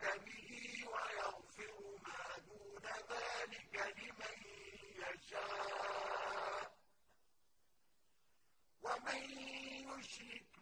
يُشْرَكَ بِهِ وَيَغْفِرُ مَا دُونَ ذَٰلِكَ لِمَن يَشَاءُ ۚ. وَمَن يُشْرِكْ